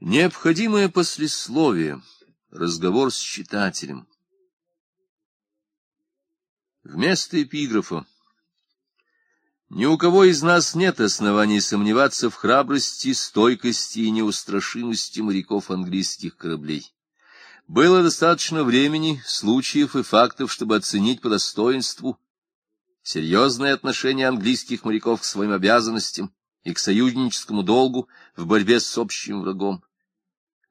Необходимое послесловие, разговор с читателем. Вместо эпиграфа. Ни у кого из нас нет оснований сомневаться в храбрости, стойкости и неустрашимости моряков английских кораблей. Было достаточно времени, случаев и фактов, чтобы оценить по достоинству серьезное отношение английских моряков к своим обязанностям и к союзническому долгу в борьбе с общим врагом.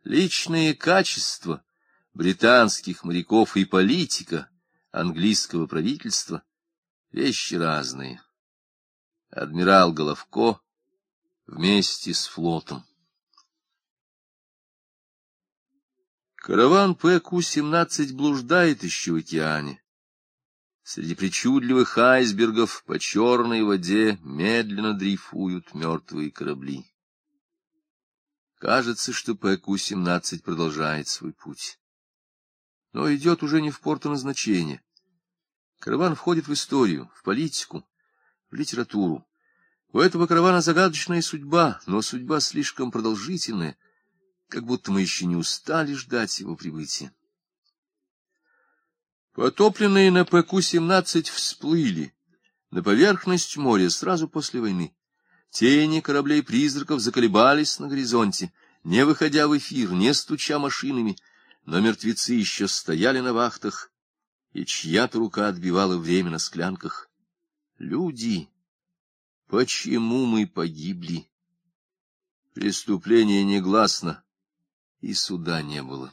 Личные качества британских моряков и политика английского правительства — вещи разные. Адмирал Головко вместе с флотом. Караван ПК-17 блуждает еще в океане. Среди причудливых айсбергов по черной воде медленно дрейфуют мертвые корабли. Кажется, что PQ-17 продолжает свой путь. Но идет уже не в порту назначения. Караван входит в историю, в политику, в литературу. У этого каравана загадочная судьба, но судьба слишком продолжительная, как будто мы еще не устали ждать его прибытия. Потопленные на PQ-17 всплыли на поверхность моря сразу после войны. Тени кораблей-призраков заколебались на горизонте, не выходя в эфир, не стуча машинами, но мертвецы еще стояли на вахтах, и чья-то рука отбивала время на склянках. Люди, почему мы погибли? Преступление негласно, и суда не было.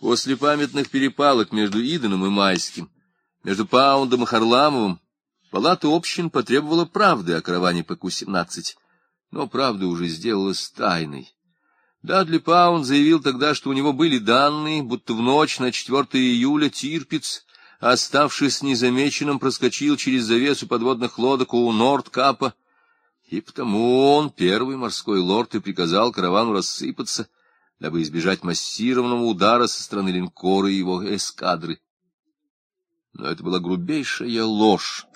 После памятных перепалок между Иденом и Майским, между Паундом и Харламовым, Палата общин потребовала правды о караване PQ-17, но правда уже сделалась тайной. Дадли Паунд заявил тогда, что у него были данные, будто в ночь на 4 июля Тирпиц, оставшись незамеченным, проскочил через завесу подводных лодок у Нордкапа, и потому он, первый морской лорд, и приказал каравану рассыпаться, дабы избежать массированного удара со стороны линкора и его эскадры. Но это была грубейшая ложь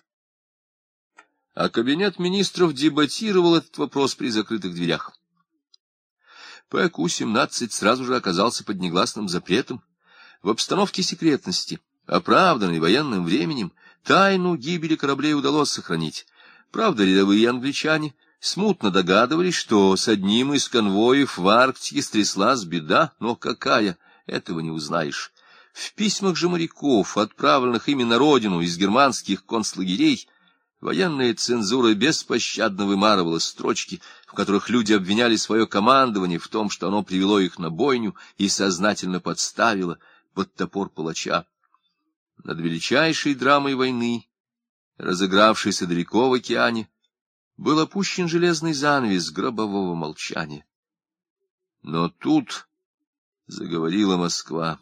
а кабинет министров дебатировал этот вопрос при закрытых дверях. ПК-17 сразу же оказался под негласным запретом. В обстановке секретности, оправданной военным временем, тайну гибели кораблей удалось сохранить. Правда, рядовые англичане смутно догадывались, что с одним из конвоев в Арктике стряслась беда, но какая, этого не узнаешь. В письмах же моряков, отправленных ими на родину из германских концлагерей, Военная цензура беспощадно вымарывала строчки, в которых люди обвиняли свое командование в том, что оно привело их на бойню и сознательно подставило под топор палача. Над величайшей драмой войны, разыгравшейся далеко в океане, был опущен железный занавес гробового молчания. Но тут заговорила Москва.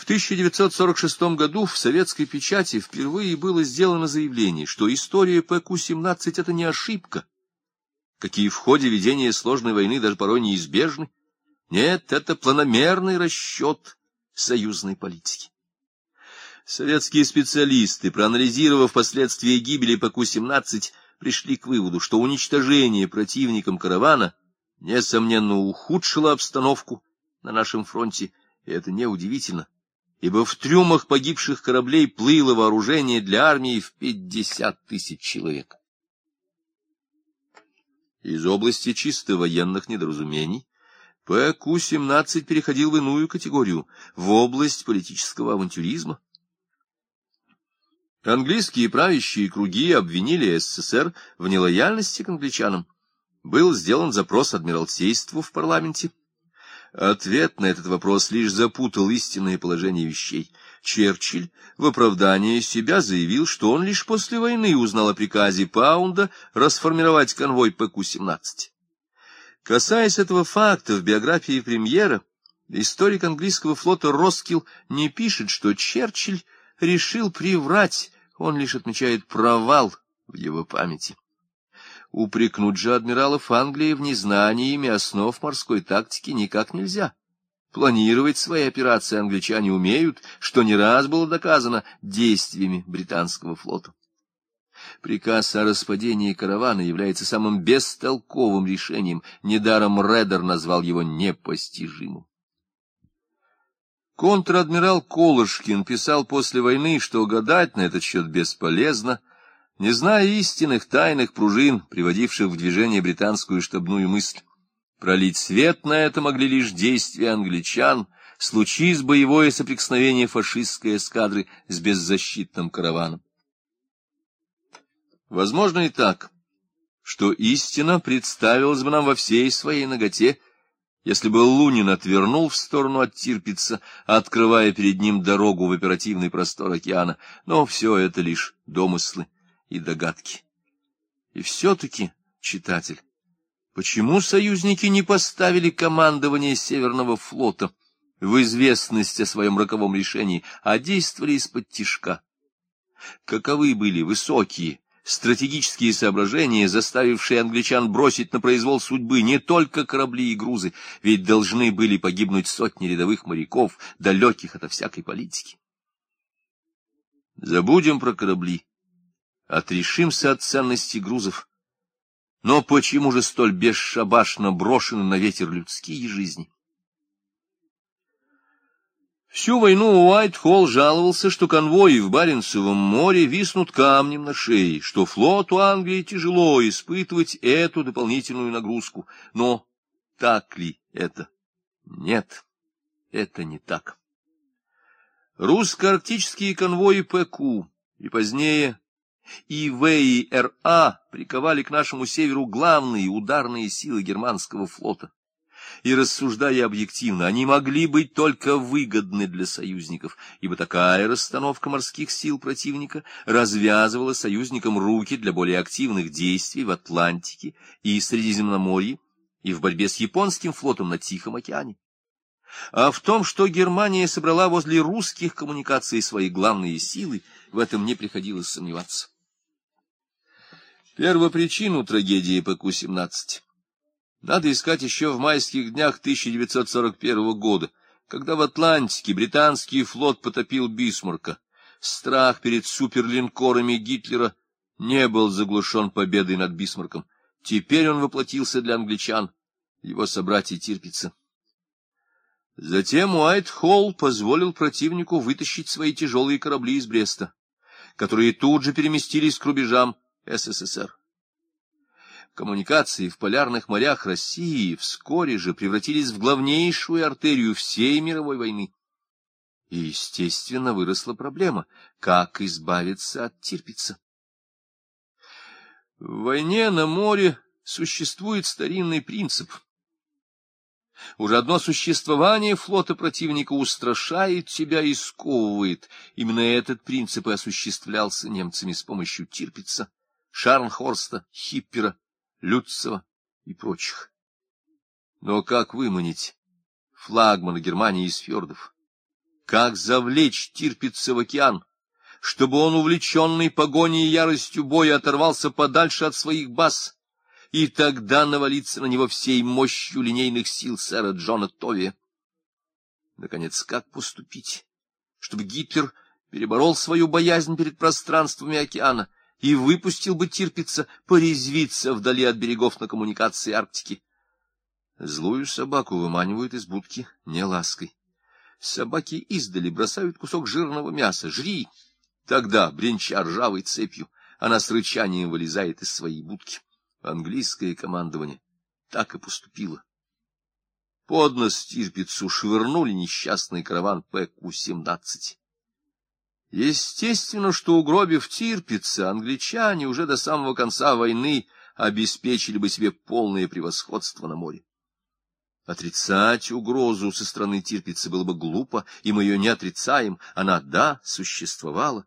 В 1946 году в советской печати впервые было сделано заявление, что история PQ-17 — это не ошибка, какие в ходе ведения сложной войны даже порой неизбежны. Нет, это планомерный расчет союзной политики. Советские специалисты, проанализировав последствия гибели PQ-17, пришли к выводу, что уничтожение противником каравана несомненно ухудшило обстановку на нашем фронте, и это неудивительно ибо в трюмах погибших кораблей плыло вооружение для армии в пятьдесят тысяч человек. Из области чисто военных недоразумений ПК-17 переходил в иную категорию, в область политического авантюризма. Английские правящие круги обвинили СССР в нелояльности к англичанам. Был сделан запрос Адмиралтейству в парламенте Ответ на этот вопрос лишь запутал истинное положение вещей. Черчилль в оправдании себя заявил, что он лишь после войны узнал о приказе Паунда расформировать конвой ПК-17. Касаясь этого факта в биографии премьера, историк английского флота Роскилл не пишет, что Черчилль решил приврать, он лишь отмечает провал в его памяти. Упрекнуть же адмиралов Англии в незнании ими основ морской тактики никак нельзя. Планировать свои операции англичане умеют, что не раз было доказано действиями британского флота. Приказ о распадении каравана является самым бестолковым решением, недаром Редер назвал его непостижимым. Контр-адмирал Колышкин писал после войны, что гадать на этот счет бесполезно, не зная истинных тайных пружин, приводивших в движение британскую штабную мысль. Пролить свет на это могли лишь действия англичан, случись боевое соприкосновение фашистской эскадры с беззащитным караваном. Возможно и так, что истина представилась бы нам во всей своей ноготе, если бы Лунин отвернул в сторону от Тирпица, открывая перед ним дорогу в оперативный простор океана, но все это лишь домыслы и догадки. И все-таки, читатель, Почему союзники не поставили командование Северного флота в известность о своем роковом решении, а действовали из-под тишка? Каковы были высокие стратегические соображения, заставившие англичан бросить на произвол судьбы не только корабли и грузы, ведь должны были погибнуть сотни рядовых моряков, далеких от всякой политики? Забудем про корабли, отрешимся от ценности грузов, но почему же столь бесшабашно брошены на ветер людские жизни? Всю войну Уайт-Холл жаловался, что конвои в Баренцевом море виснут камнем на шее, что флоту Англии тяжело испытывать эту дополнительную нагрузку. Но так ли это? Нет, это не так. Русско-арктические конвои ПК и позднее и ВИРА приковали к нашему северу главные ударные силы германского флота. И, рассуждая объективно, они могли быть только выгодны для союзников, ибо такая расстановка морских сил противника развязывала союзникам руки для более активных действий в Атлантике и Средиземноморье, и в борьбе с японским флотом на Тихом океане. А в том, что Германия собрала возле русских коммуникаций свои главные силы, в этом не приходилось сомневаться. Первопричину трагедии PQ-17 надо искать еще в майских днях 1941 года, когда в Атлантике британский флот потопил Бисмарка. Страх перед суперлинкорами Гитлера не был заглушен победой над Бисмарком. Теперь он воплотился для англичан, его собратья Тирпица. Затем Уайт-Холл позволил противнику вытащить свои тяжелые корабли из Бреста, которые тут же переместились к рубежам СССР. Коммуникации в полярных морях России вскоре же превратились в главнейшую артерию всей мировой войны. И, естественно, выросла проблема, как избавиться от Тирпица. В войне на море существует старинный принцип. Уже одно существование флота противника устрашает тебя и сковывает. Именно этот принцип и осуществлялся немцами с помощью Тирпица Шарнхорста, Хиппера, Люцева и прочих. Но как выманить флагмана Германии из фьордов? Как завлечь Тирпица в океан, чтобы он, увлеченный погоней и яростью боя, оторвался подальше от своих баз, и тогда навалиться на него всей мощью линейных сил сэра Джона Тови? Наконец, как поступить, чтобы Гитлер переборол свою боязнь перед пространствами океана, и выпустил бы Тирпица порезвиться вдали от берегов на коммуникации Арктики. Злую собаку выманивают из будки не лаской. Собаки издали бросают кусок жирного мяса. Жри! Тогда, бренча ржавой цепью, она с рычанием вылезает из своей будки. Английское командование так и поступило. Под нос Тирпицу швырнули несчастный караван ПК-17. Естественно, что, угробив Тирпица, англичане уже до самого конца войны обеспечили бы себе полное превосходство на море. Отрицать угрозу со стороны Тирпица было бы глупо, и мы ее не отрицаем, она, да, существовала.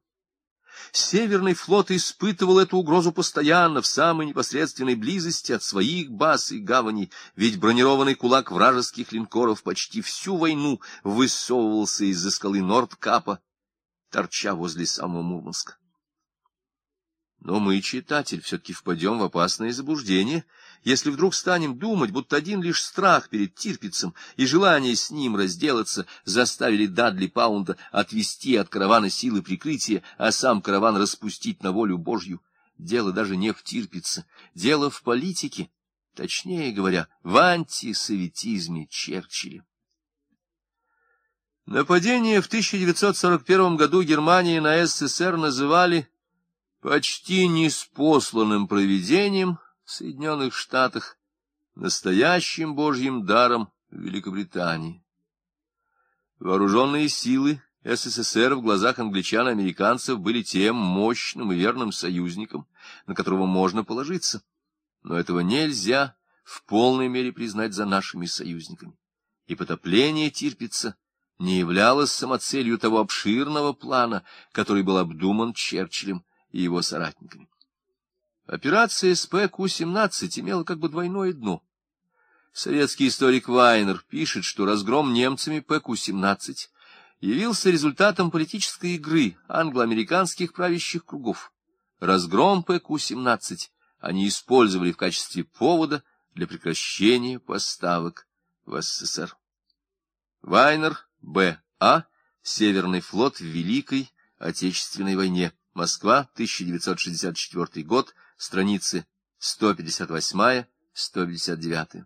Северный флот испытывал эту угрозу постоянно, в самой непосредственной близости от своих баз и гаваней, ведь бронированный кулак вражеских линкоров почти всю войну высовывался из-за скалы Нордкапа торча возле самого Мурманска. Но мы, читатель, все-таки впадем в опасное заблуждение, если вдруг станем думать, будто один лишь страх перед Тирпицем и желание с ним разделаться заставили Дадли Паунда отвести от каравана силы прикрытия, а сам караван распустить на волю Божью. дело даже не в Тирпице, дело в политике, точнее говоря, в антисоветизме Черчилля. Нападение в 1941 году Германии на СССР называли почти неспосланным проведением Соединенных Штатах, настоящим божьим даром в Великобритании. Вооруженные силы СССР в глазах англичан и американцев были тем мощным и верным союзником, на которого можно положиться. Но этого нельзя в полной мере признать за нашими союзниками. И потопление Тирпица не являлось самоцелью того обширного плана, который был обдуман Черчиллем и его соратниками. Операция с PQ-17 имела как бы двойное дно. Советский историк Вайнер пишет, что разгром немцами PQ-17 явился результатом политической игры англо-американских правящих кругов. Разгром PQ-17 они использовали в качестве повода для прекращения поставок в СССР. Вайнер, Б.А. Северный флот в Великой Отечественной войне. Москва, 1964 год, страницы 158-159.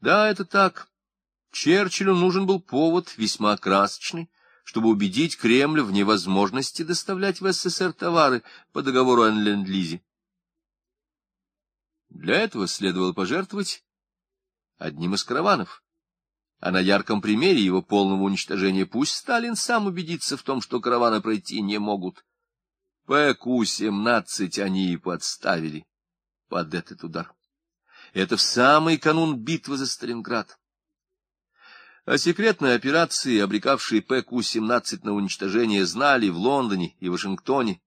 Да, это так. Черчиллю нужен был повод весьма красочный, чтобы убедить Кремль в невозможности доставлять в СССР товары по договору о Ленд-Лизе. Для этого следовало пожертвовать одним из караванов. А на ярком примере его полного уничтожения пусть Сталин сам убедится в том, что караваны пройти не могут. PQ-17 они и подставили под этот удар. Это в самый канун битвы за Сталинград. О секретной операции, обрекавшей PQ-17 на уничтожение, знали в Лондоне и Вашингтоне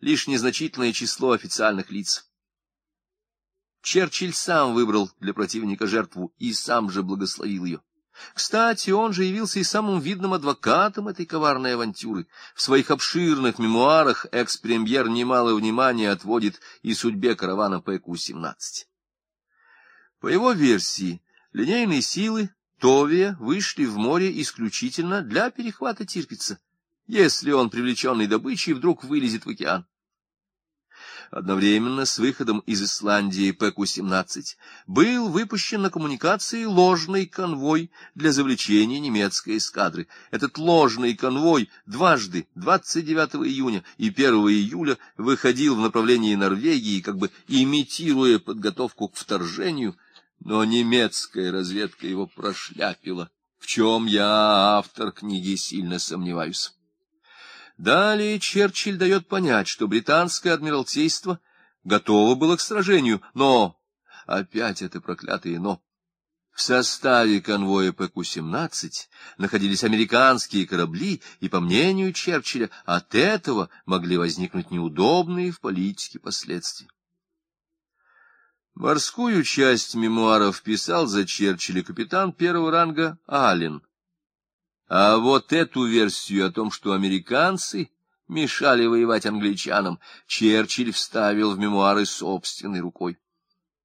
лишь незначительное число официальных лиц. Черчилль сам выбрал для противника жертву и сам же благословил ее. Кстати, он же явился и самым видным адвокатом этой коварной авантюры. В своих обширных мемуарах экс-премьер немало внимания отводит и судьбе каравана ПК-17. По его версии, линейные силы Товия вышли в море исключительно для перехвата Тирпица, если он, привлеченный добычей, вдруг вылезет в океан. Одновременно с выходом из Исландии ПК-17 был выпущен на коммуникации ложный конвой для завлечения немецкой эскадры. Этот ложный конвой дважды, 29 июня и 1 июля, выходил в направлении Норвегии, как бы имитируя подготовку к вторжению – но немецкая разведка его прошляпила, в чем я, автор книги, сильно сомневаюсь. Далее Черчилль дает понять, что британское адмиралтейство готово было к сражению, но... Опять это проклятое «но». В составе конвоя ПК-17 находились американские корабли, и, по мнению Черчилля, от этого могли возникнуть неудобные в политике последствия. Морскую часть мемуаров писал за Черчилля капитан первого ранга Аллен. А вот эту версию о том, что американцы мешали воевать англичанам, Черчилль вставил в мемуары собственной рукой.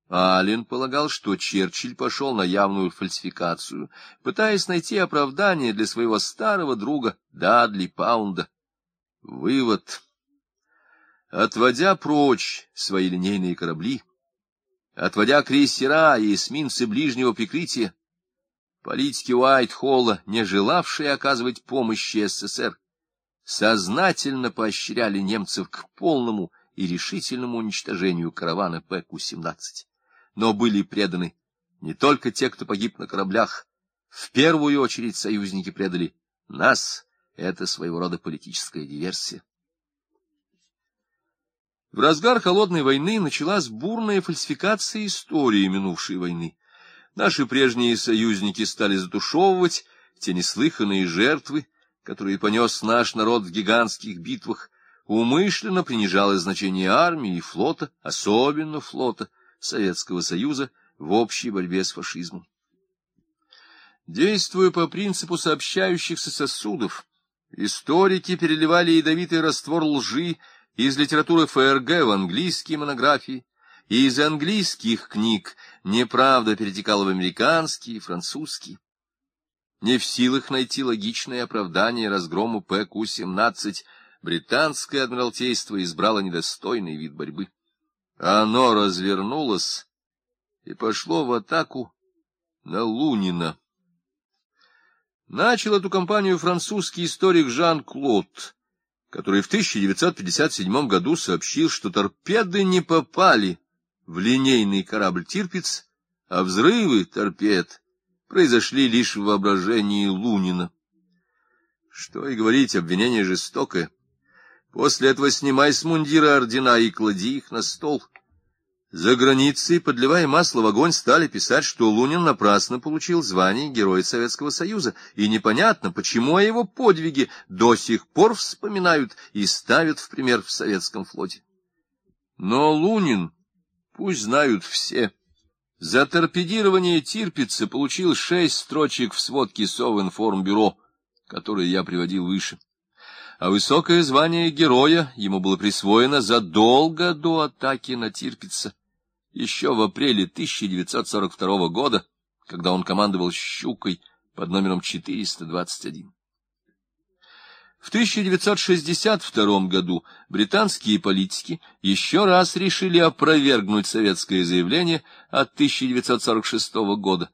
Аллен полагал, что Черчилль пошел на явную фальсификацию, пытаясь найти оправдание для своего старого друга Дадли Паунда. Вывод. Отводя прочь свои линейные корабли, Отводя крейсера и эсминцы ближнего прикрытия, политики Уайт-Холла, не желавшие оказывать помощи СССР, сознательно поощряли немцев к полному и решительному уничтожению каравана ПК-17. Но были преданы не только те, кто погиб на кораблях, в первую очередь союзники предали нас, это своего рода политическая диверсия. В разгар холодной войны началась бурная фальсификация истории минувшей войны. Наши прежние союзники стали затушевывать те неслыханные жертвы, которые понес наш народ в гигантских битвах, умышленно принижалось значение армии и флота, особенно флота Советского Союза, в общей борьбе с фашизмом. Действуя по принципу сообщающихся сосудов, историки переливали ядовитый раствор лжи из литературы ФРГ в английские монографии, и из английских книг неправда перетекала в американские и французские. Не в силах найти логичное оправдание разгрому ПК-17, британское адмиралтейство избрало недостойный вид борьбы. Оно развернулось и пошло в атаку на Лунина. Начал эту кампанию французский историк Жан-Клод, который в 1957 году сообщил, что торпеды не попали в линейный корабль «Тирпиц», а взрывы торпед произошли лишь в воображении Лунина. Что и говорить, обвинение жестокое. После этого снимай с мундира ордена и клади их на стол. За границей, подливая масло в огонь, стали писать, что Лунин напрасно получил звание Героя Советского Союза, и непонятно, почему о его подвиге до сих пор вспоминают и ставят в пример в советском флоте. Но Лунин, пусть знают все, за торпедирование Тирпица получил шесть строчек в сводке Совинформбюро, которые я приводил выше. А высокое звание героя ему было присвоено задолго до атаки на Тирпица, еще в апреле 1942 года, когда он командовал «Щукой» под номером 421. В 1962 году британские политики еще раз решили опровергнуть советское заявление от 1946 года.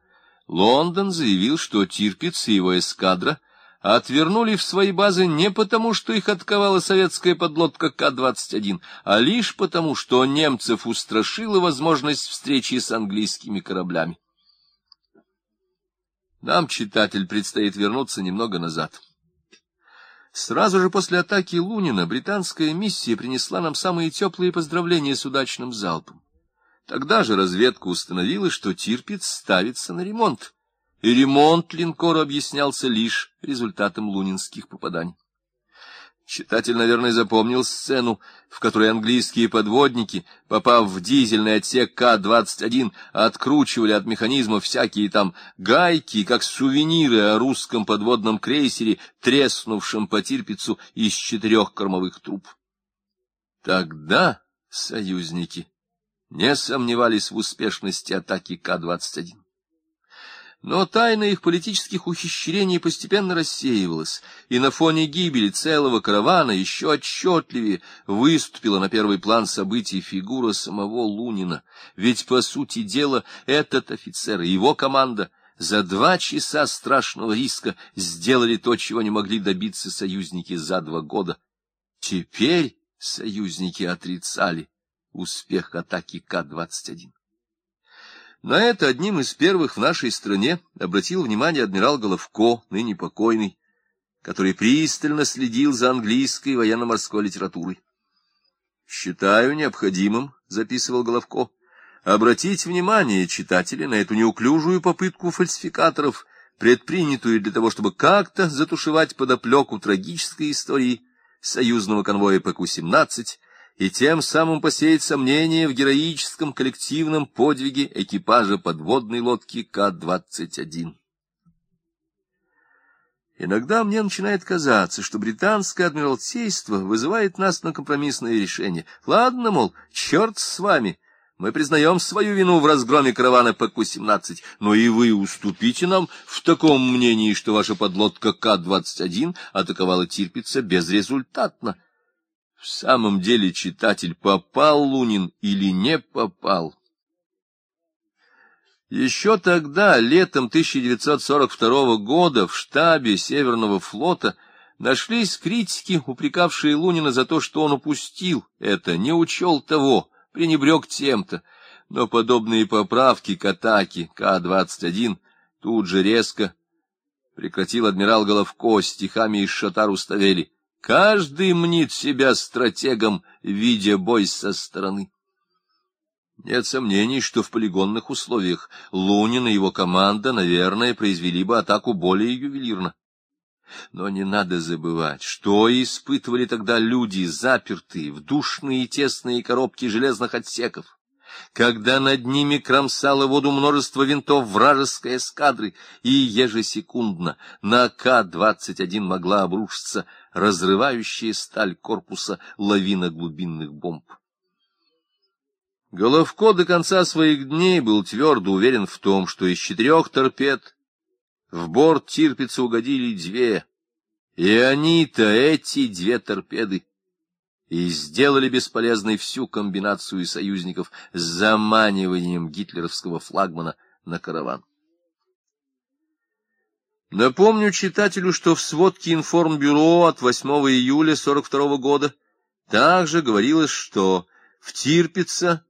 Лондон заявил, что Тирпиц и его эскадра — отвернули в свои базы не потому, что их атаковала советская подлодка К-21, а лишь потому, что немцев устрашила возможность встречи с английскими кораблями. Нам, читатель, предстоит вернуться немного назад. Сразу же после атаки Лунина британская миссия принесла нам самые теплые поздравления с удачным залпом. Тогда же разведка установила, что Тирпиц ставится на ремонт и ремонт линкора объяснялся лишь результатом лунинских попаданий. Читатель, наверное, запомнил сцену, в которой английские подводники, попав в дизельный отсек К-21, откручивали от механизма всякие там гайки, как сувениры о русском подводном крейсере, треснувшем по Тирпицу из четырех кормовых труб. Тогда союзники не сомневались в успешности атаки К-21. Но тайна их политических ухищрений постепенно рассеивалась, и на фоне гибели целого каравана еще отчетливее выступила на первый план событий фигура самого Лунина. Ведь, по сути дела, этот офицер и его команда за два часа страшного риска сделали то, чего не могли добиться союзники за два года. Теперь союзники отрицали успех атаки К-21. На это одним из первых в нашей стране обратил внимание адмирал Головко, ныне покойный, который пристально следил за английской военно-морской литературой. «Считаю необходимым», — записывал Головко, — «обратить внимание читателей на эту неуклюжую попытку фальсификаторов, предпринятую для того, чтобы как-то затушевать подоплеку трагической истории союзного конвоя PQ-17, и тем самым посеять сомнения в героическом коллективном подвиге экипажа подводной лодки К-21. Иногда мне начинает казаться, что британское адмиралтейство вызывает нас на компромиссное решение. Ладно, мол, черт с вами, мы признаем свою вину в разгроме каравана PQ-17, но и вы уступите нам в таком мнении, что ваша подлодка К-21 атаковала Тирпица безрезультатно. В самом деле, читатель, попал Лунин или не попал? Еще тогда, летом 1942 года, в штабе Северного флота нашлись критики, упрекавшие Лунина за то, что он упустил это, не учел того, пренебрег тем-то. Но подобные поправки к атаке К-21 тут же резко прекратил адмирал Головко стихами из Шатару Ставели. Каждый мнит себя стратегом, видя бой со стороны. Нет сомнений, что в полигонных условиях Лунин и его команда, наверное, произвели бы атаку более ювелирно. Но не надо забывать, что испытывали тогда люди, запертые в душные и тесные коробки железных отсеков когда над ними кромсало воду множество винтов вражеской эскадры, и ежесекундно на К-21 могла обрушиться разрывающая сталь корпуса лавина глубинных бомб. Головко до конца своих дней был твердо уверен в том, что из четырех торпед в борт Тирпица угодили две, И они-то, эти две торпеды, и сделали бесполезной всю комбинацию союзников с заманиванием гитлеровского флагмана на караван. Напомню читателю, что в сводке информбюро от 8 июля 42 года также говорилось, что в Тирпице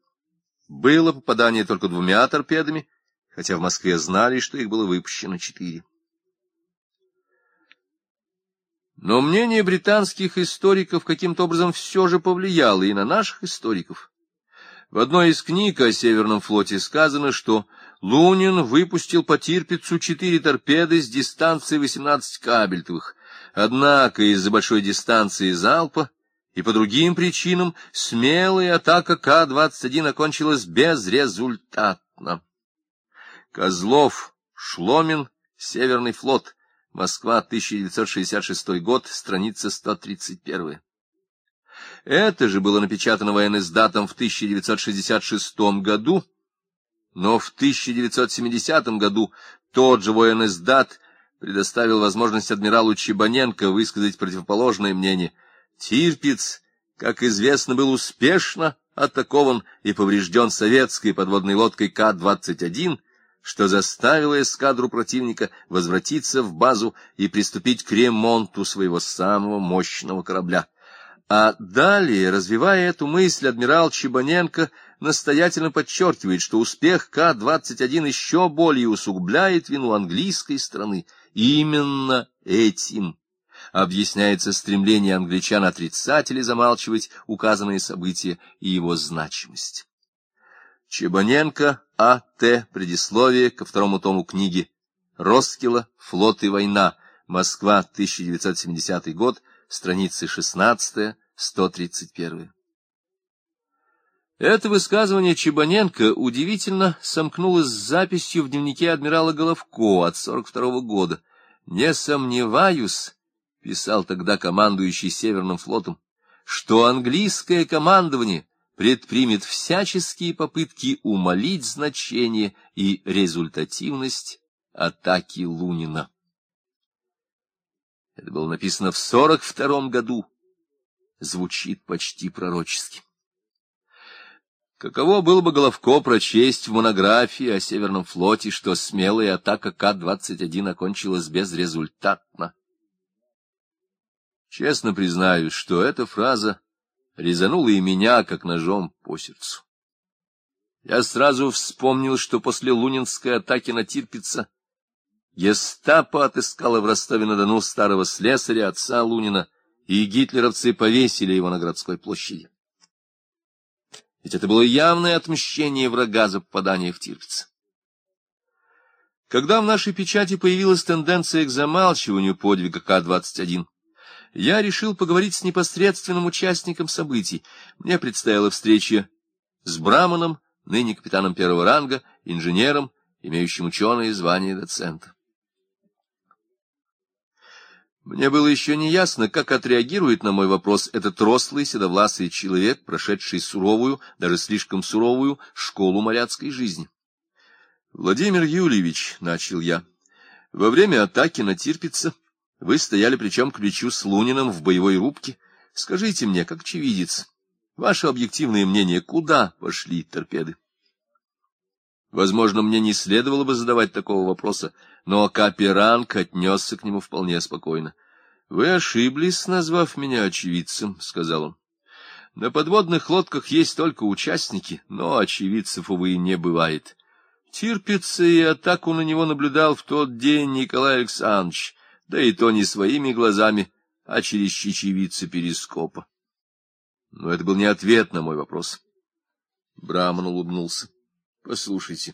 было попадание только двумя торпедами, хотя в Москве знали, что их было выпущено четыре. Но мнение британских историков каким-то образом все же повлияло и на наших историков. В одной из книг о Северном флоте сказано, что Лунин выпустил по Тирпицу четыре торпеды с дистанции 18 кабельтовых. Однако из-за большой дистанции залпа и по другим причинам смелая атака К-21 окончилась безрезультатно. Козлов, Шломин, Северный флот — Москва, 1966 год, страница 131. Это же было напечатано военноиздатом в 1966 году, но в 1970 году тот же военноиздат предоставил возможность адмиралу Чебаненко высказать противоположное мнение. Тирпиц, как известно, был успешно атакован и поврежден советской подводной лодкой К-21, что заставило эскадру противника возвратиться в базу и приступить к ремонту своего самого мощного корабля. А далее, развивая эту мысль, адмирал Чебаненко настоятельно подчеркивает, что успех К-21 еще более усугубляет вину английской страны. Именно этим объясняется стремление англичан отрицать или замалчивать указанные события и его значимость. Чебаненко а.Т. Предисловие ко второму тому книги. Роскила. Флот и война. Москва, 1970 год. Страницы 16, 131. Это высказывание Чебаненко удивительно сомкнулось с записью в дневнике адмирала Головко от 42 -го года. «Не сомневаюсь», — писал тогда командующий Северным флотом, — «что английское командование предпримет всяческие попытки умолить значение и результативность атаки Лунина. Это было написано в сорок втором году. Звучит почти пророчески. Каково было бы Головко прочесть в монографии о Северном флоте, что смелая атака К-21 окончилась безрезультатно? Честно признаюсь, что эта фраза резануло и меня, как ножом по сердцу. Я сразу вспомнил, что после лунинской атаки на Тирпица гестапо отыскало в Ростове-на-Дону старого слесаря, отца Лунина, и гитлеровцы повесили его на городской площади. Ведь это было явное отмщение врага за попадание в Тирпиц. Когда в нашей печати появилась тенденция к замалчиванию подвига К-21, я решил поговорить с непосредственным участником событий. Мне предстояла встреча с Браманом, ныне капитаном первого ранга, инженером, имеющим ученое звание доцента. Мне было еще не ясно, как отреагирует на мой вопрос этот рослый, седовласый человек, прошедший суровую, даже слишком суровую, школу моряцкой жизни. — Владимир Юльевич, — начал я, — во время атаки на Тирпица вы стояли плечом к плечу с Луниным в боевой рубке. Скажите мне, как очевидец, ваше объективное мнение, куда пошли торпеды? Возможно, мне не следовало бы задавать такого вопроса, но Каперанг отнесся к нему вполне спокойно. — Вы ошиблись, назвав меня очевидцем, — сказал он. — На подводных лодках есть только участники, но очевидцев, увы, не бывает. Тирпица и атаку на него наблюдал в тот день Николай Александрович, да и то не своими глазами, а через чечевицы перископа. Но это был не ответ на мой вопрос. Браман улыбнулся. — Послушайте,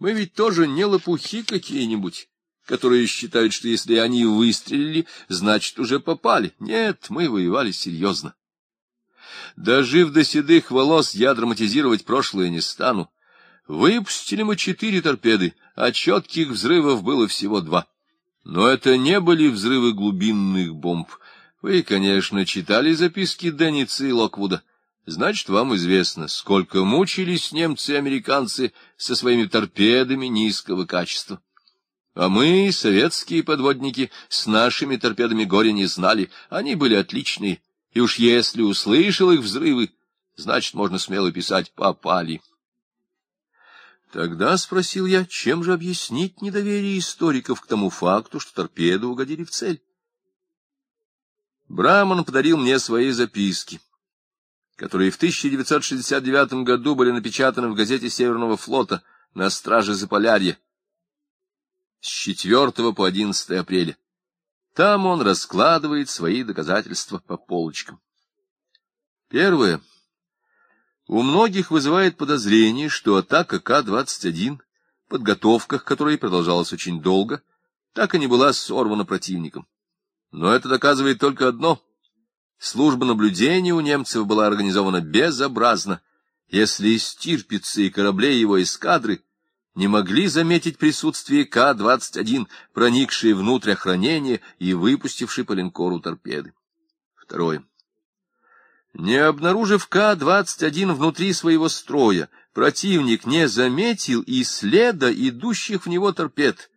мы ведь тоже не лопухи какие-нибудь, которые считают, что если они выстрелили, значит, уже попали. Нет, мы воевали серьезно. Дожив до седых волос, я драматизировать прошлое не стану. Выпустили мы четыре торпеды, а четких взрывов было всего два. Но это не были взрывы глубинных бомб. Вы, конечно, читали записки Денниса и Локвуда. Значит, вам известно, сколько мучились немцы и американцы со своими торпедами низкого качества. А мы, советские подводники, с нашими торпедами горя не знали. Они были отличные. И уж если услышал их взрывы, значит, можно смело писать «попали». Тогда спросил я, чем же объяснить недоверие историков к тому факту, что торпеды угодили в цель. Браман подарил мне свои записки, которые в 1969 году были напечатаны в газете Северного флота на страже Заполярья с 4 по 11 апреля. Там он раскладывает свои доказательства по полочкам. Первое. У многих вызывает подозрение, что атака К-21, подготовка к которой продолжалась очень долго, так и не была сорвана противником. Но это доказывает только одно. Служба наблюдения у немцев была организована безобразно, если из Тирпицы и кораблей его эскадры не могли заметить присутствие К-21, проникшие внутрь охранения и выпустившие по линкору торпеды. Второе. Не обнаружив К-21 внутри своего строя, противник не заметил и следа идущих в него торпед,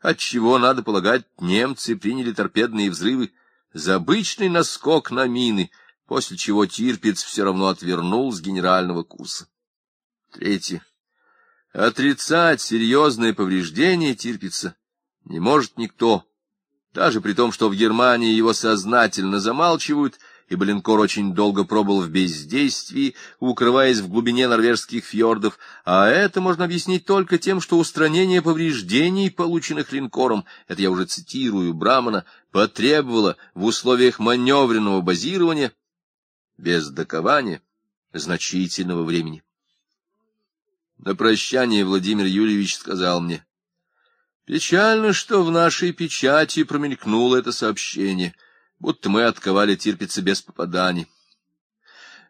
отчего, надо полагать, немцы приняли торпедные взрывы за обычный наскок на мины, после чего Тирпиц все равно отвернул с генерального курса. Третье. Отрицать серьезное повреждение Тирпица не может никто, даже при том, что в Германии его сознательно замалчивают — и Баленкор очень долго пробыл в бездействии, укрываясь в глубине норвежских фьордов, а это можно объяснить только тем, что устранение повреждений, полученных линкором, это я уже цитирую Брамана, потребовало в условиях маневренного базирования, без докования, значительного времени. На прощание Владимир Юрьевич сказал мне, «Печально, что в нашей печати промелькнуло это сообщение» будто мы отковали Тирпица без попаданий.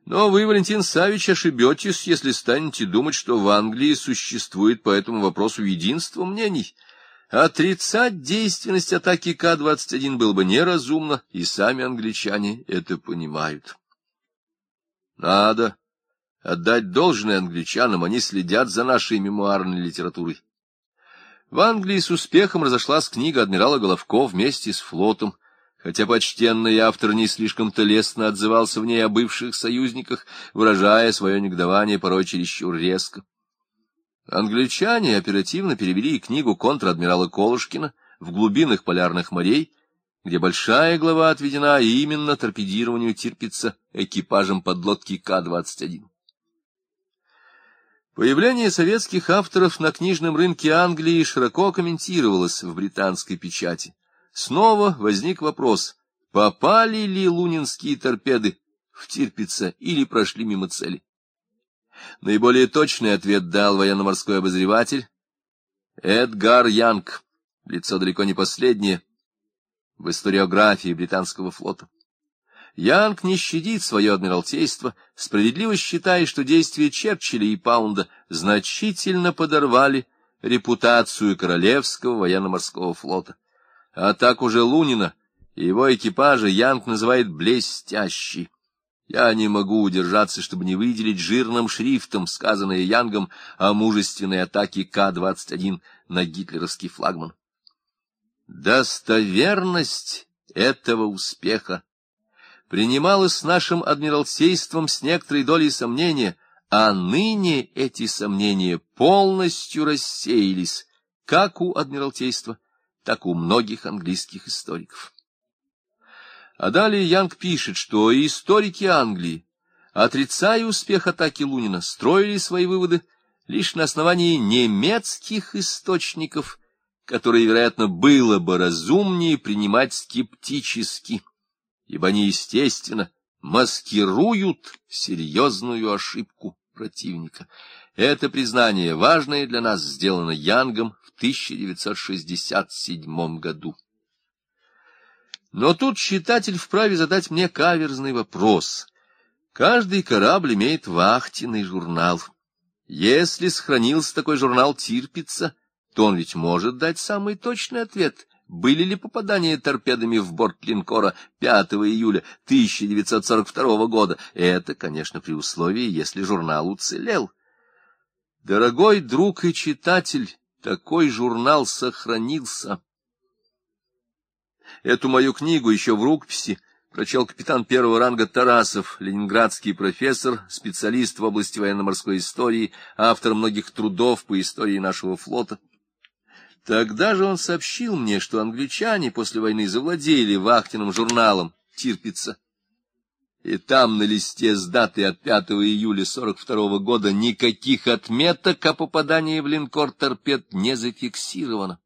Но вы, Валентин Савич, ошибетесь, если станете думать, что в Англии существует по этому вопросу единство мнений. Отрицать действенность атаки К-21 было бы неразумно, и сами англичане это понимают. Надо отдать должное англичанам, они следят за нашей мемуарной литературой. В Англии с успехом разошлась книга адмирала Головко вместе с флотом, хотя почтенный автор не слишком-то лестно отзывался в ней о бывших союзниках, выражая свое негодование порой чересчур резко. Англичане оперативно перевели книгу контр-адмирала Колышкина «В глубинах полярных морей», где большая глава отведена именно торпедированию Тирпица экипажем подлодки К-21. Появление советских авторов на книжном рынке Англии широко комментировалось в британской печати. Снова возник вопрос, попали ли лунинские торпеды в Тирпица или прошли мимо цели. Наиболее точный ответ дал военно-морской обозреватель Эдгар Янг, лицо далеко не последнее в историографии британского флота. Янг не щадит свое адмиралтейство, справедливо считая, что действия Черчилля и Паунда значительно подорвали репутацию Королевского военно-морского флота. А так уже Лунина и его экипажа Янг называет «блестящий». Я не могу удержаться, чтобы не выделить жирным шрифтом сказанное Янгом о мужественной атаке К-21 на гитлеровский флагман. Достоверность этого успеха принималась нашим адмиралтейством с некоторой долей сомнения, а ныне эти сомнения полностью рассеялись, как у адмиралтейства, так у многих английских историков. А далее Янг пишет, что историки Англии, отрицая успех атаки Лунина, строили свои выводы лишь на основании немецких источников, которые, вероятно, было бы разумнее принимать скептически, ибо они, естественно, маскируют серьезную ошибку противника. Это признание, важное для нас, сделано Янгом в 1967 году. Но тут читатель вправе задать мне каверзный вопрос. Каждый корабль имеет вахтенный журнал. Если сохранился такой журнал Тирпица, то он ведь может дать самый точный ответ, были ли попадания торпедами в борт линкора 5 июля 1942 года. Это, конечно, при условии, если журнал уцелел. Дорогой друг и читатель, такой журнал сохранился. Эту мою книгу еще в рукописи прочел капитан первого ранга Тарасов, ленинградский профессор, специалист в области военно-морской истории, автор многих трудов по истории нашего флота. Тогда же он сообщил мне, что англичане после войны завладели вахтенным журналом «Тирпица». И там на листе с датой от 5 июля 42 года никаких отметок о попадании в линкор торпед не зафиксировано.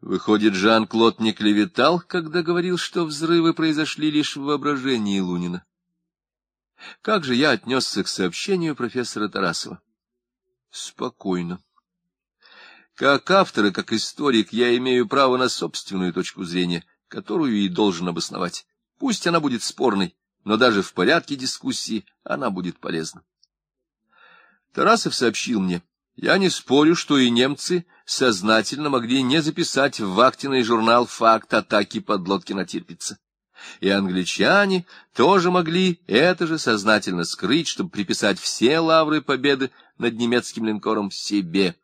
Выходит, Жан-Клод не клеветал, когда говорил, что взрывы произошли лишь в воображении Лунина. Как же я отнесся к сообщению профессора Тарасова? Спокойно. Как автор и как историк я имею право на собственную точку зрения, которую и должен обосновать. Пусть она будет спорной, но даже в порядке дискуссии она будет полезна. Тарасов сообщил мне, я не спорю, что и немцы сознательно могли не записать в вахтенный журнал факт атаки подлодки на Тирпице. И англичане тоже могли это же сознательно скрыть, чтобы приписать все лавры победы над немецким линкором себе.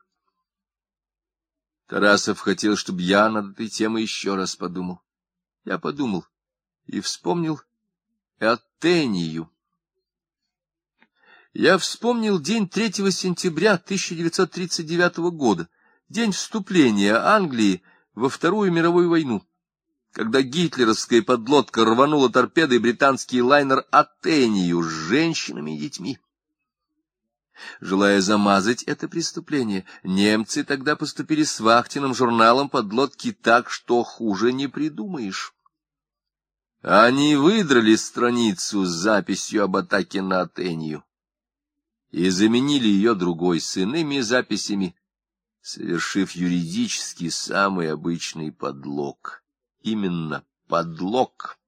Тарасов хотел, чтобы я над этой темой еще раз подумал. Я подумал и вспомнил Атению. Я вспомнил день 3 сентября 1939 года, день вступления Англии во Вторую мировую войну, когда гитлеровская подлодка рванула торпедой британский лайнер Атению с женщинами и детьми. Желая замазать это преступление, немцы тогда поступили с вахтенным журналом подлодки так, что хуже не придумаешь. Они выдрали страницу с записью об атаке на Атению и заменили ее другой с иными записями, совершив юридически самый обычный подлог. Именно подлог.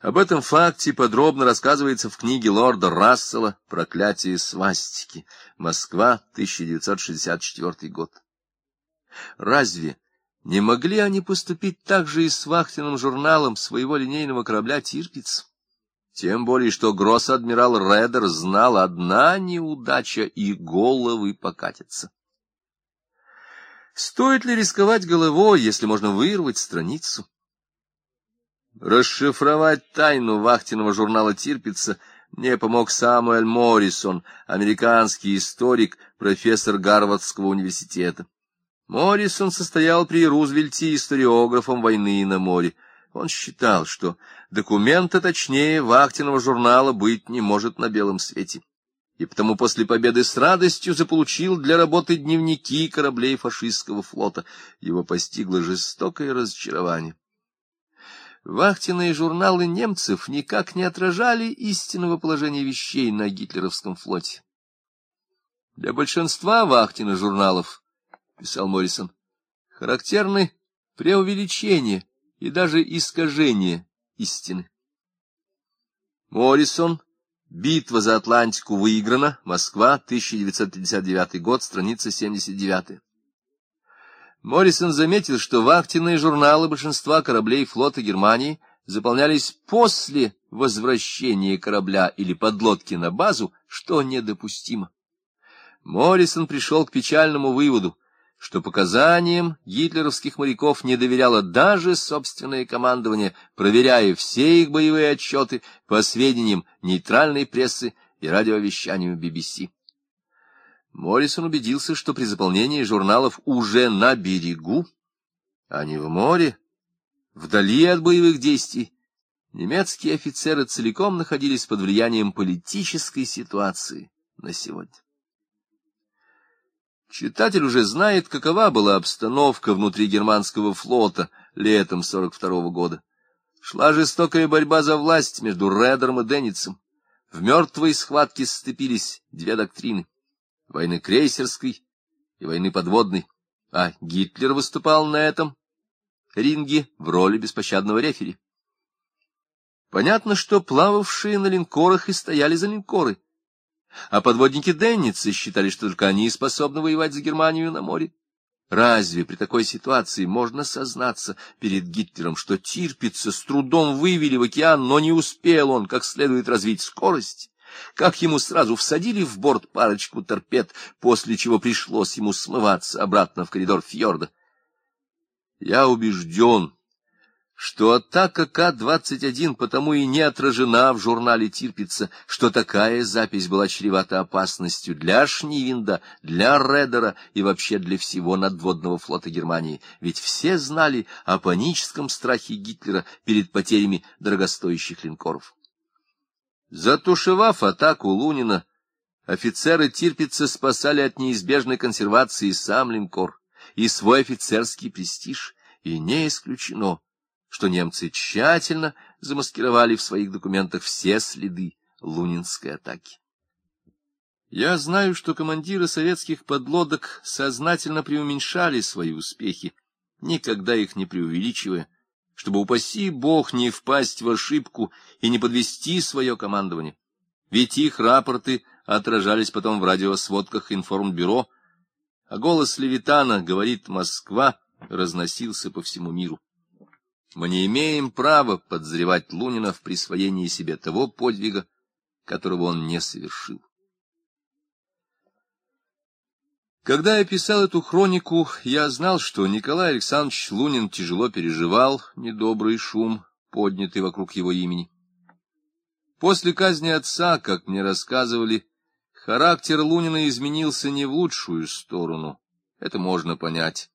Об этом факте подробно рассказывается в книге лорда Рассела «Проклятие свастики. Москва, 1964 год». Разве не могли они поступить так же и с вахтенным журналом своего линейного корабля «Тирпиц»? Тем более, что гросс-адмирал Редер знал, одна неудача и головы покатятся. Стоит ли рисковать головой, если можно вырвать страницу? Расшифровать тайну вахтенного журнала Тирпица мне помог Самуэль Моррисон, американский историк, профессор Гарвардского университета. Моррисон состоял при Рузвельте историографом войны на море. Он считал, что документа точнее вахтенного журнала быть не может на белом свете, и потому после победы с радостью заполучил для работы дневники кораблей фашистского флота. Его постигло жестокое разочарование. Вахтенные журналы немцев никак не отражали истинного положения вещей на гитлеровском флоте. Для большинства вахтенных журналов, — писал Моррисон, — характерны преувеличение и даже искажение истины. Моррисон. Битва за Атлантику выиграна. Москва, 1959 год, страница 79. Моррисон заметил, что вахтенные журналы большинства кораблей флота Германии заполнялись после возвращения корабля или подлодки на базу, что недопустимо. Моррисон пришел к печальному выводу, что показаниям гитлеровских моряков не доверяло даже собственное командование, проверяя все их боевые отчеты по сведениям нейтральной прессы и радиовещанию BBC. Моррисон убедился, что при заполнении журналов уже на берегу, а не в море, вдали от боевых действий, немецкие офицеры целиком находились под влиянием политической ситуации на сегодня. Читатель уже знает, какова была обстановка внутри германского флота летом 42 -го года. Шла жестокая борьба за власть между Редером и Денницем. В мертвой схватке сцепились две доктрины — войны крейсерской и войны подводной, а Гитлер выступал на этом ринге в роли беспощадного рефери. Понятно, что плававшие на линкорах и стояли за линкоры — а подводники Денницы считали, что только они способны воевать за Германию на море. Разве при такой ситуации можно сознаться перед Гитлером, что Тирпица с трудом вывели в океан, но не успел он как следует развить скорость, как ему сразу всадили в борт парочку торпед, после чего пришлось ему смываться обратно в коридор фьорда. Я убежден, что атака К-21 потому и не отражена в журнале Тирпица, что такая запись была чревата опасностью для Шнивинда, для Редера и вообще для всего надводного флота Германии, ведь все знали о паническом страхе Гитлера перед потерями дорогостоящих линкоров. Затушевав атаку Лунина, офицеры Тирпица спасали от неизбежной консервации сам линкор и свой офицерский престиж, и не исключено, что немцы тщательно замаскировали в своих документах все следы лунинской атаки. Я знаю, что командиры советских подлодок сознательно преуменьшали свои успехи, никогда их не преувеличивая, чтобы, упаси бог, не впасть в ошибку и не подвести свое командование. Ведь их рапорты отражались потом в радиосводках информбюро, а голос Левитана, говорит Москва, разносился по всему миру. Мы не имеем права подозревать Лунина в присвоении себе того подвига, которого он не совершил. Когда я писал эту хронику, я знал, что Николай Александрович Лунин тяжело переживал недобрый шум, поднятый вокруг его имени. После казни отца, как мне рассказывали, характер Лунина изменился не в лучшую сторону. Это можно понять.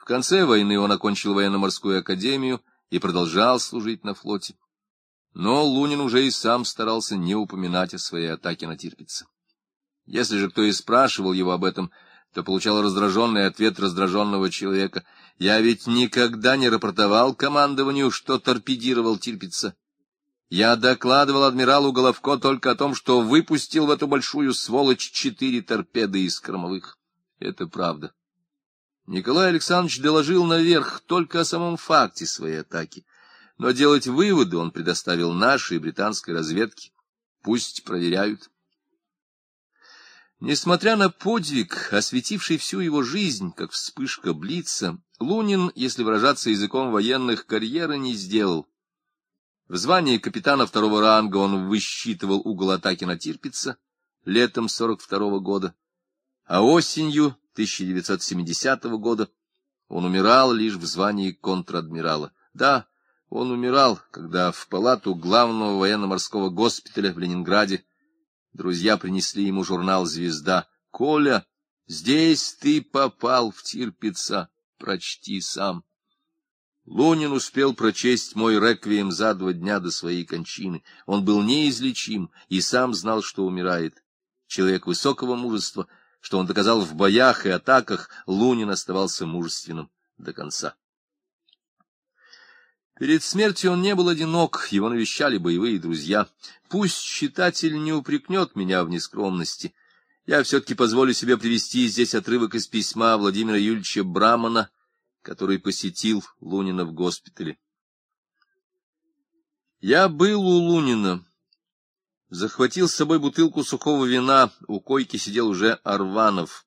В конце войны он окончил военно-морскую академию и продолжал служить на флоте. Но Лунин уже и сам старался не упоминать о своей атаке на Тирпица. Если же кто и спрашивал его об этом, то получал раздраженный ответ раздраженного человека. «Я ведь никогда не рапортовал командованию, что торпедировал Тирпица. Я докладывал адмиралу Головко только о том, что выпустил в эту большую сволочь четыре торпеды из кормовых. Это правда. Николай Александрович доложил наверх только о самом факте своей атаки, но делать выводы он предоставил нашей британской разведке. Пусть проверяют. Несмотря на подвиг, осветивший всю его жизнь, как вспышка блица, Лунин, если выражаться языком военных, карьеры не сделал. В звании капитана второго ранга он высчитывал угол атаки на Тирпица летом 42 -го года, а осенью 1970 года он умирал лишь в звании контр-адмирала. Да, он умирал, когда в палату главного военно-морского госпиталя в Ленинграде друзья принесли ему журнал «Звезда». «Коля, здесь ты попал в Тирпица, прочти сам». Лунин успел прочесть мой реквием за два дня до своей кончины. Он был неизлечим и сам знал, что умирает. Человек высокого мужества — что он доказал в боях и атаках, Лунин оставался мужественным до конца. Перед смертью он не был одинок, его навещали боевые друзья. Пусть читатель не упрекнет меня в нескромности. Я все-таки позволю себе привести здесь отрывок из письма Владимира Юльевича Брамана, который посетил Лунина в госпитале. Я был у Лунина. Захватил с собой бутылку сухого вина, у койки сидел уже Арванов.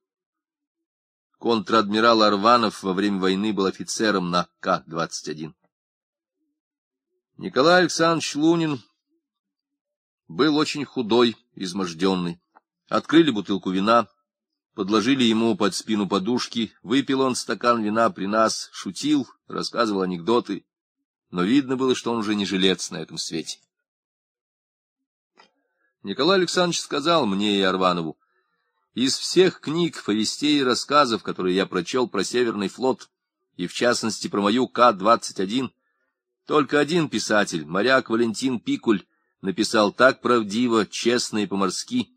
Контр-адмирал Арванов во время войны был офицером на К-21. Николай Александрович Лунин был очень худой, изможденный. Открыли бутылку вина, подложили ему под спину подушки, выпил он стакан вина при нас, шутил, рассказывал анекдоты, но видно было, что он уже не жилец на этом свете. Николай Александрович сказал мне и Арванову, из всех книг, повестей и рассказов, которые я прочел про Северный флот, и в частности про мою К-21, только один писатель, моряк Валентин Пикуль, написал так правдиво, честно и по-морски,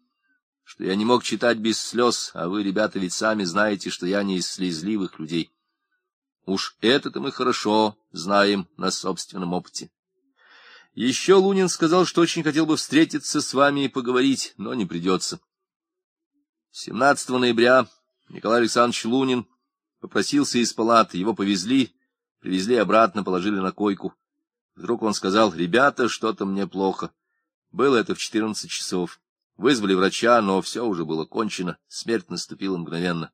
что я не мог читать без слез, а вы, ребята, ведь сами знаете, что я не из слезливых людей. Уж это-то мы хорошо знаем на собственном опыте. Еще Лунин сказал, что очень хотел бы встретиться с вами и поговорить, но не придется. 17 ноября Николай Александрович Лунин попросился из палаты, его повезли, привезли обратно, положили на койку. Вдруг он сказал, ребята, что-то мне плохо. Было это в 14 часов. Вызвали врача, но все уже было кончено, смерть наступила мгновенно.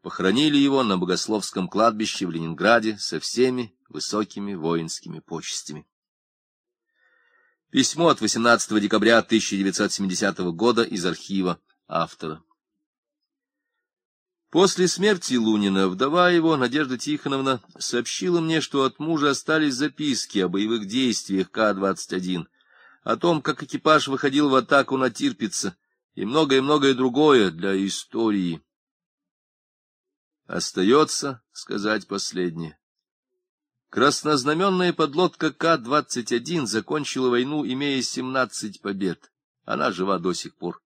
Похоронили его на Богословском кладбище в Ленинграде со всеми высокими воинскими почестями. Письмо от 18 декабря 1970 года из архива автора. После смерти Лунина вдова его, Надежда Тихоновна, сообщила мне, что от мужа остались записки о боевых действиях К-21, о том, как экипаж выходил в атаку на Тирпица, и многое-многое другое для истории. Остается сказать последнее. Краснознаменная подлодка К-21 закончила войну, имея 17 побед. Она жива до сих пор.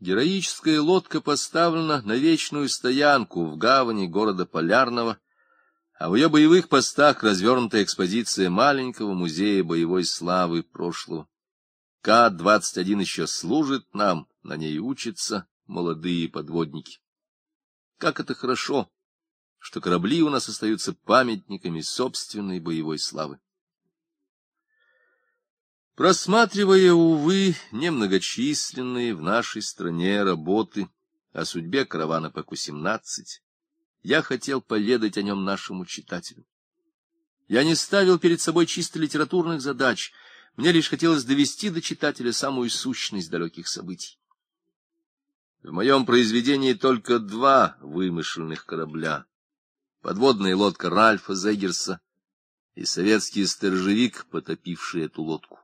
Героическая лодка поставлена на вечную стоянку в гавани города Полярного, а в ее боевых постах развернута экспозиция маленького музея боевой славы прошлого. К-21 еще служит нам, на ней учатся молодые подводники. Как это хорошо, что корабли у нас остаются памятниками собственной боевой славы. Просматривая, увы, немногочисленные в нашей стране работы о судьбе каравана ПК-17, я хотел поведать о нем нашему читателю. Я не ставил перед собой чисто литературных задач, мне лишь хотелось довести до читателя самую сущность далеких событий. В моем произведении только два вымышленных корабля. Подводная лодка Ральфа Зегерса и советский сторожевик, потопивший эту лодку.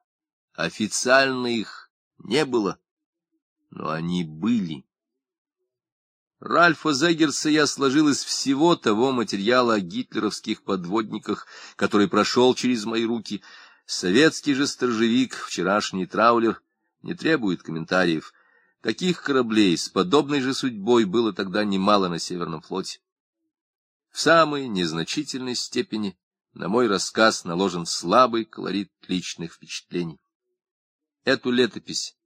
Официально их не было, но они были. Ральфа Зегерса я сложил из всего того материала о гитлеровских подводниках, который прошел через мои руки. Советский же сторожевик, вчерашний траулер, не требует комментариев. Таких кораблей с подобной же судьбой было тогда немало на Северном флоте. В самой незначительной степени на мой рассказ наложен слабый колорит личных впечатлений. Эту летопись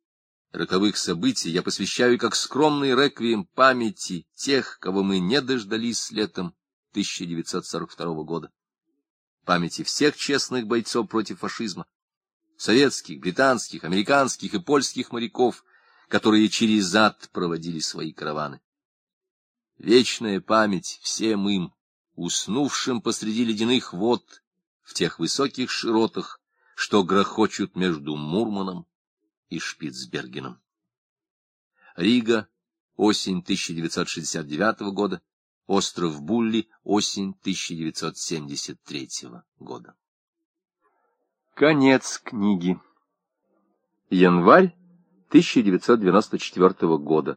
роковых событий я посвящаю как скромный реквием памяти тех, кого мы не дождались летом 1942 года. Памяти всех честных бойцов против фашизма, советских, британских, американских и польских моряков, которые через ад проводили свои караваны. Вечная память всем им, уснувшим посреди ледяных вод, в тех высоких широтах, что грохочут между Мурманом и Шпицбергеном. Рига, осень 1969 года, остров Булли, осень 1973 года. Конец книги. Январь 1994 года.